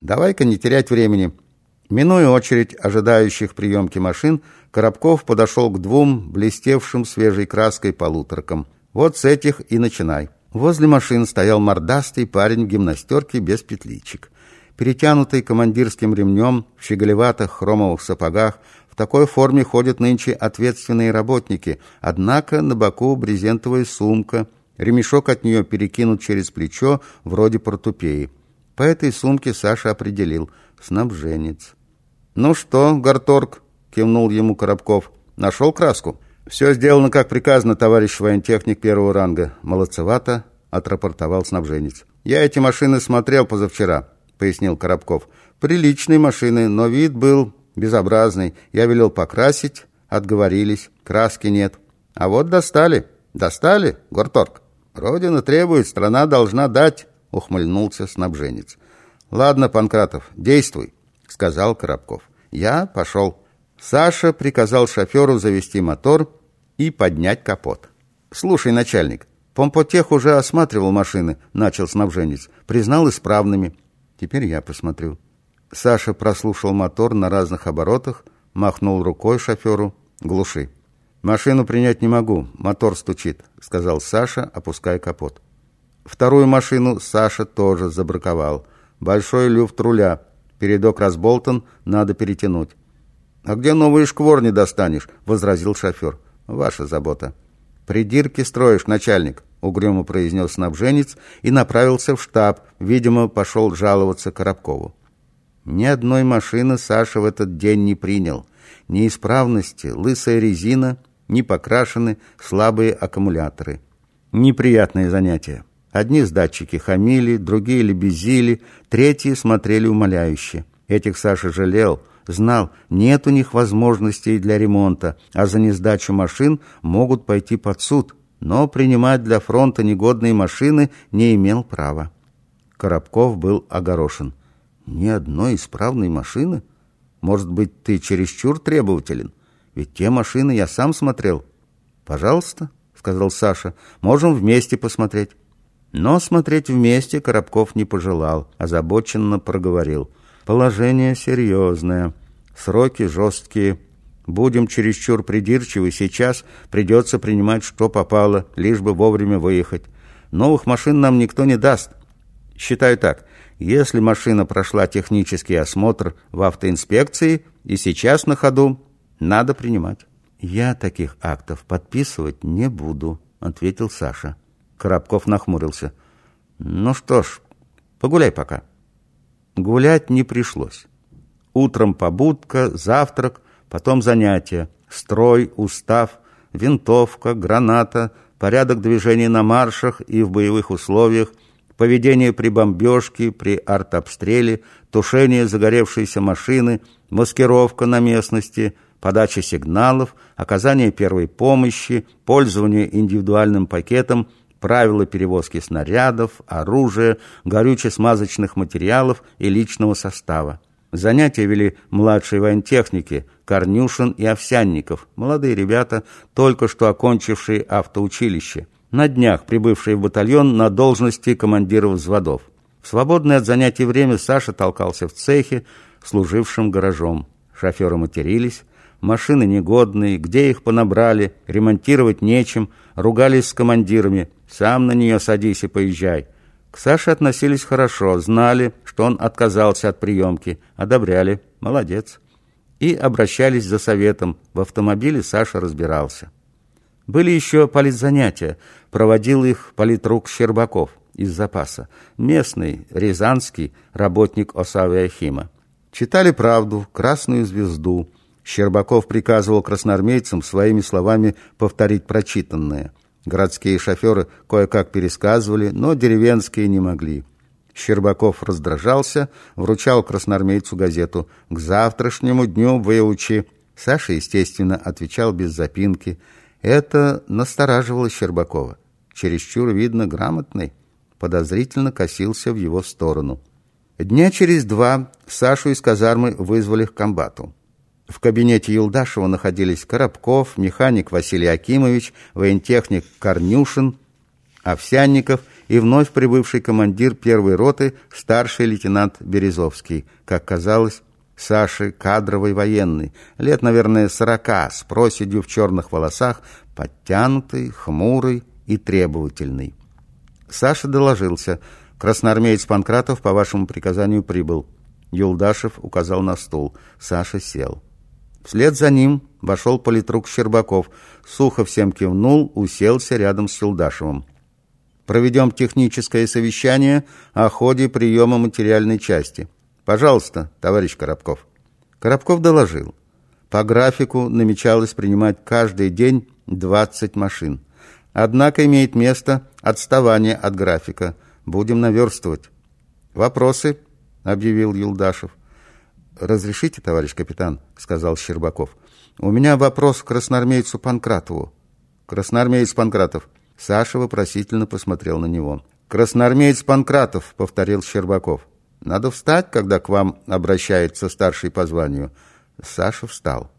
Давай-ка не терять времени. Минуя очередь ожидающих приемки машин, Коробков подошел к двум блестевшим свежей краской полуторкам. Вот с этих и начинай. Возле машин стоял мордастый парень в гимнастерке без петличек. Перетянутый командирским ремнем, в щеголеватых хромовых сапогах, в такой форме ходят нынче ответственные работники, однако на боку брезентовая сумка, ремешок от нее перекинут через плечо, вроде портупеи. По этой сумке Саша определил – снабженец. «Ну что, Гарторг?» – кивнул ему Коробков. «Нашел краску?» «Все сделано, как приказано, товарищ воентехник первого ранга». Молодцевато отрапортовал снабженец. «Я эти машины смотрел позавчера», — пояснил Коробков. «Приличные машины, но вид был безобразный. Я велел покрасить, отговорились, краски нет. А вот достали. Достали, Горторг. Родина требует, страна должна дать», — ухмыльнулся снабженец. «Ладно, Панкратов, действуй», — сказал Коробков. «Я пошел». Саша приказал шоферу завести мотор и поднять капот. «Слушай, начальник, помпотех уже осматривал машины», — начал снабженец. «Признал исправными. Теперь я посмотрю». Саша прослушал мотор на разных оборотах, махнул рукой шоферу. «Глуши». «Машину принять не могу, мотор стучит», — сказал Саша, опуская капот. Вторую машину Саша тоже забраковал. Большой люфт руля. Передок разболтан, надо перетянуть. «А где новые шкворни достанешь?» — возразил шофер. Ваша забота. Придирки строишь, начальник, угрюмо произнес снабженец и направился в штаб. Видимо, пошел жаловаться Коробкову. Ни одной машины Саша в этот день не принял. Неисправности, лысая резина, не покрашены, слабые аккумуляторы. Неприятное занятие. Одни с датчики хамили, другие лебезили, третьи смотрели умоляюще. Этих Саша жалел – Знал, нет у них возможностей для ремонта, а за несдачу машин могут пойти под суд, но принимать для фронта негодные машины не имел права. Коробков был огорошен. «Ни одной исправной машины? Может быть, ты чересчур требователен? Ведь те машины я сам смотрел». «Пожалуйста», — сказал Саша, — «можем вместе посмотреть». Но смотреть вместе Коробков не пожелал, озабоченно проговорил. Положение серьезное, сроки жесткие. Будем чересчур придирчивы, сейчас придется принимать, что попало, лишь бы вовремя выехать. Новых машин нам никто не даст. Считаю так, если машина прошла технический осмотр в автоинспекции и сейчас на ходу, надо принимать. «Я таких актов подписывать не буду», — ответил Саша. Коробков нахмурился. «Ну что ж, погуляй пока». Гулять не пришлось. Утром побудка, завтрак, потом занятия. Строй, устав, винтовка, граната, порядок движения на маршах и в боевых условиях, поведение при бомбежке, при артобстреле, тушение загоревшейся машины, маскировка на местности, подача сигналов, оказание первой помощи, пользование индивидуальным пакетом, правила перевозки снарядов, оружия, горюче-смазочных материалов и личного состава. Занятия вели младшие воентехники Корнюшин и Овсянников, молодые ребята, только что окончившие автоучилище, на днях прибывшие в батальон на должности командиров взводов. В свободное от занятий время Саша толкался в цехе, служившем гаражом. Шоферы матерились, машины негодные, где их понабрали, ремонтировать нечем, ругались с командирами, сам на нее садись и поезжай. К Саше относились хорошо, знали, что он отказался от приемки, одобряли, молодец. И обращались за советом, в автомобиле Саша разбирался. Были еще политзанятия, проводил их политрук Щербаков из запаса, местный, рязанский работник Осавиахима. Читали правду, красную звезду, Щербаков приказывал красноармейцам своими словами повторить прочитанное. Городские шоферы кое-как пересказывали, но деревенские не могли. Щербаков раздражался, вручал красноармейцу газету «К завтрашнему дню выучи». Саша, естественно, отвечал без запинки. Это настораживало Щербакова. Чересчур, видно, грамотный. Подозрительно косился в его сторону. Дня через два Сашу из казармы вызвали к комбату. В кабинете Юлдашева находились Коробков, механик Василий Акимович, воентехник Корнюшин, Овсянников и вновь прибывший командир первой роты, старший лейтенант Березовский. Как казалось, Саши кадровый военный, лет, наверное, сорока, с проседью в черных волосах, подтянутый, хмурый и требовательный. Саша доложился. Красноармеец Панкратов по вашему приказанию прибыл. Юлдашев указал на стул. Саша сел. Вслед за ним вошел политрук Щербаков. Сухо всем кивнул, уселся рядом с Юлдашевым. Проведем техническое совещание о ходе приема материальной части. Пожалуйста, товарищ Коробков. Коробков доложил. По графику намечалось принимать каждый день 20 машин. Однако имеет место отставание от графика. Будем наверстывать. Вопросы? объявил Юлдашев. «Разрешите, товарищ капитан?» — сказал Щербаков. «У меня вопрос к красноармейцу Панкратову». «Красноармеец Панкратов». Саша вопросительно посмотрел на него. «Красноармеец Панкратов», — повторил Щербаков. «Надо встать, когда к вам обращается старший по званию». Саша встал.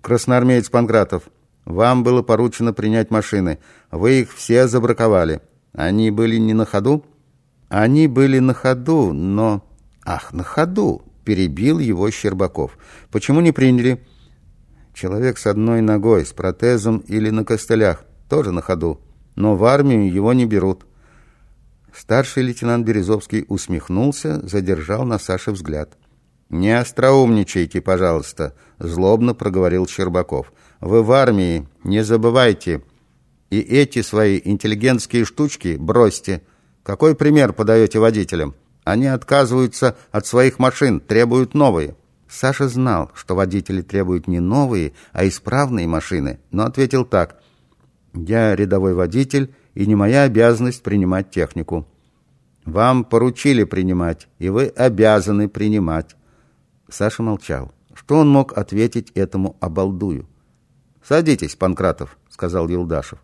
«Красноармеец Панкратов, вам было поручено принять машины. Вы их все забраковали. Они были не на ходу?» «Они были на ходу, но...» «Ах, на ходу!» — перебил его Щербаков. «Почему не приняли?» «Человек с одной ногой, с протезом или на костылях, тоже на ходу. Но в армию его не берут». Старший лейтенант Березовский усмехнулся, задержал на Саше взгляд. «Не остроумничайте, пожалуйста», — злобно проговорил Щербаков. «Вы в армии, не забывайте. И эти свои интеллигентские штучки бросьте. Какой пример подаете водителям?» Они отказываются от своих машин, требуют новые. Саша знал, что водители требуют не новые, а исправные машины, но ответил так. «Я рядовой водитель, и не моя обязанность принимать технику». «Вам поручили принимать, и вы обязаны принимать». Саша молчал. Что он мог ответить этому обалдую? «Садитесь, Панкратов», — сказал Юлдашев.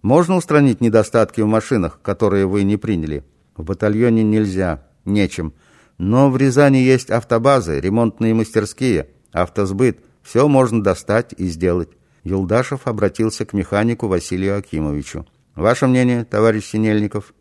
«Можно устранить недостатки в машинах, которые вы не приняли?» В батальоне нельзя, нечем. Но в Рязани есть автобазы, ремонтные мастерские, автосбыт. Все можно достать и сделать. Юлдашев обратился к механику Василию Акимовичу. «Ваше мнение, товарищ Синельников?»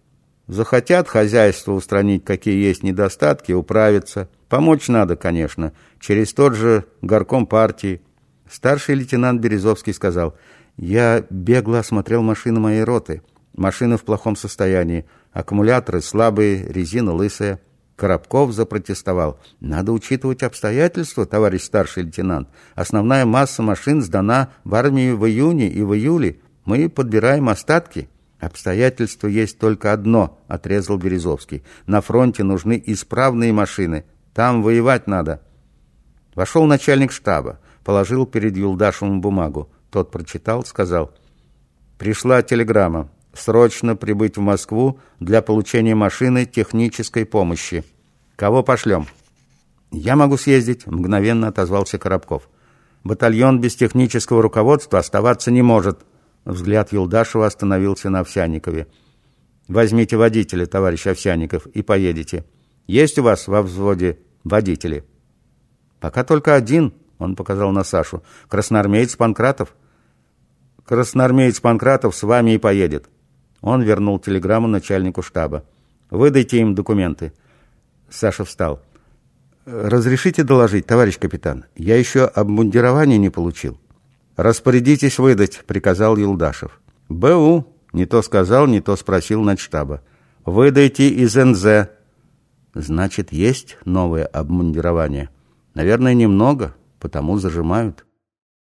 «Захотят хозяйство устранить, какие есть недостатки, управиться. Помочь надо, конечно, через тот же горком партии». Старший лейтенант Березовский сказал, «Я бегло осмотрел машины моей роты. Машины в плохом состоянии. Аккумуляторы слабые, резина лысая. Коробков запротестовал. Надо учитывать обстоятельства, товарищ старший лейтенант. Основная масса машин сдана в армию в июне и в июле. Мы подбираем остатки. Обстоятельство есть только одно, отрезал Березовский. На фронте нужны исправные машины. Там воевать надо. Вошел начальник штаба, положил перед Юлдашевым бумагу. Тот прочитал, сказал. Пришла телеграмма срочно прибыть в Москву для получения машины технической помощи. Кого пошлем?» «Я могу съездить», — мгновенно отозвался Коробков. «Батальон без технического руководства оставаться не может». Взгляд Юлдашева остановился на Овсянникове. «Возьмите водителя, товарищ Овсянников, и поедете. Есть у вас во взводе водители?» «Пока только один», — он показал на Сашу. «Красноармеец Панкратов». «Красноармеец Панкратов с вами и поедет». Он вернул телеграмму начальнику штаба. «Выдайте им документы». Саша встал. «Разрешите доложить, товарищ капитан? Я еще обмундирование не получил». «Распорядитесь выдать», — приказал Юлдашев. «БУ», — не то сказал, не то спросил начштаба. «Выдайте из НЗ». «Значит, есть новое обмундирование?» «Наверное, немного, потому зажимают».